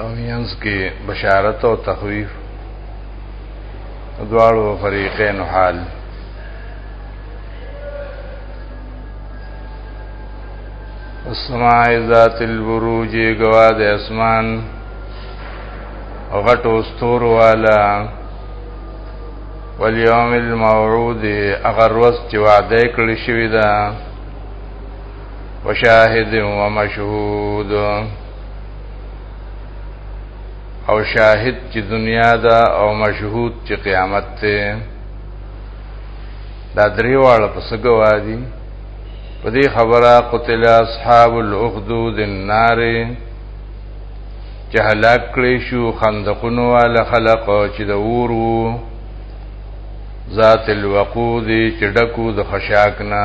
او مینس کې بشارت او تخویف دواړو فریقین حال السماء ذات البروج گواد اسمان غټو ستور والا والیوم الموعود اگر روز چې وعده کړی شوی دا وشاهد و مشهود او شاهد چې دنیا ده او مشهود چې قیامت ته دا درې واړه په څه گواهی په دې خبره قتل اصحاب الاخدود النار چې هلاک کړي شو خندقونو والا خلق چې د اور وو ذات الوقود چې ډکو د خشاک نه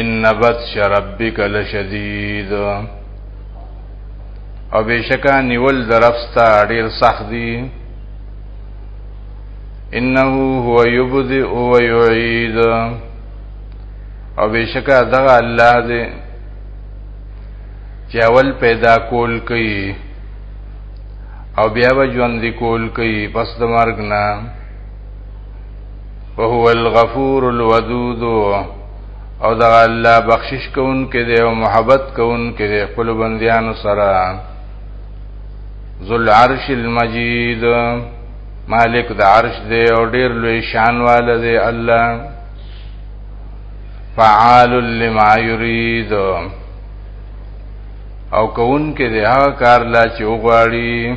ان بطش ربک لشدید او بشکا نیول درفستا ډیر سخت دی انه هو یبدئ و یعید او بشکا دغه الله دی چې اول پیدا کول کوي او بیا به ژوند کول کوي پس د مرګ نه وهو الغفور الودود او دا الله بخشش کون کې دی او محبت کون کې دی خپل بندیانو سره ذل عرش المجید مالک د عرش دی او ډیر لوی شان والا دی الله فعال لما یرید او کون کې دی هغه کار لا چې وغواړي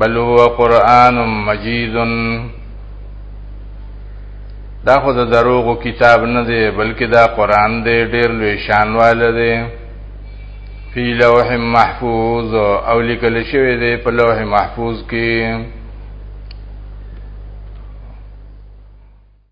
بل هو قران مجید دا خو د دروغو کتاب نه دی بلکې دا قران دی ډیر لوی شان واله دی فی لوح محفوظ او لیکل شوی دی په لوح محفوظ کې